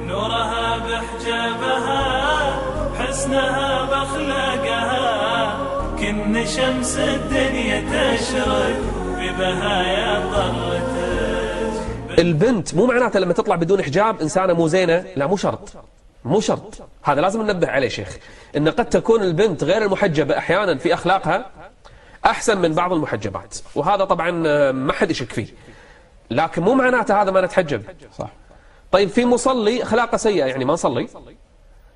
نورها بحجابها حسنها بأخلاقها. كن شمس الدنيا تشرق ببهايا طرتك البنت مو معناتها لما تطلع بدون حجاب إنسانة مو زينة لا مو شرط. مو شرط. هذا لازم ننبه عليه شيخ. إن قد تكون البنت غير المحجبة أحيانا في أخلاقها أحسن من بعض المحجبات. وهذا طبعا آه، ما حد يشك فيه. لكن مو معناته هذا ما نتحجب. صح. طيب في مصلي أخلاقه سيئة يعني ما نصلي.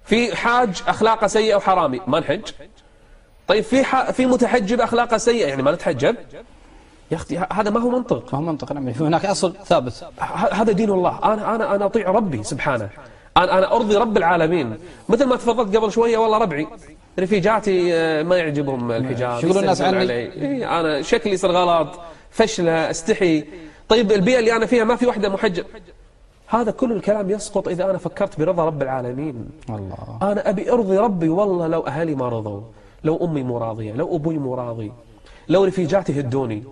في حاج أخلاقه سيئة وحرامي ما نحج. طيب في ح... في متحجب أخلاقه سيئة يعني ما نتحجب. يا أختي هذا ما هو منطق. ما هو منطق نعم. في هناك أصل ثابت. هذا دين الله. أنا أنا أنا أطيع ربي سبحانه. أنا أنا أرضي رب العالمين. مثل ما تفضلت قبل شوية والله ربعي. رفيجاتي آه، ما يعجبهم الحجاب شو يقولون الناس عني؟ علي. إيه، أنا شكلي يصير غلط فشلة استحي. طيب البيئة اللي أنا فيها ما في وحدة محجب هذا كل الكلام يسقط إذا أنا فكرت برضا رب العالمين. الله. أنا أبي أرضي ربي والله لو أهلي ما رضوا لو أمي مو راضية لو أبوي مو راضي لو رفيجاتي هدوني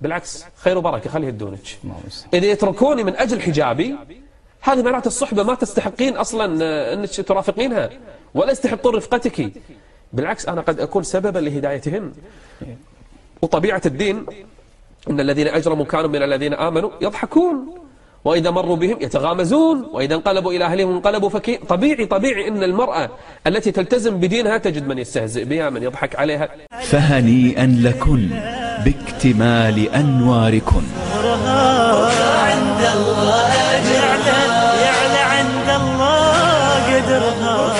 بالعكس خير وبركة خلي يهدونك. اللهم صل. إذا يتركوني من أجل حجابي هذه معناته الصحبة ما تستحقين أصلا آه، أنك ترافقينها ولا يستحقون رفقتك. بالعكس أنا قد أكون سببا لهدايتهن وطبيعة الدين إن الذين أجرموا كانوا من الذين آمنوا يضحكون. وإذا مروا بهم يتغامزون وإذا انقلبوا إلى أهلهم انقلبوا فكين طبيعي طبيعي إن المرأة التي تلتزم بدينها تجد من يستهزئ بها من يضحك عليها. فهنيئا لكن باكتمال أنواركن. عند الله يعلى يعلى عند الله قدرها.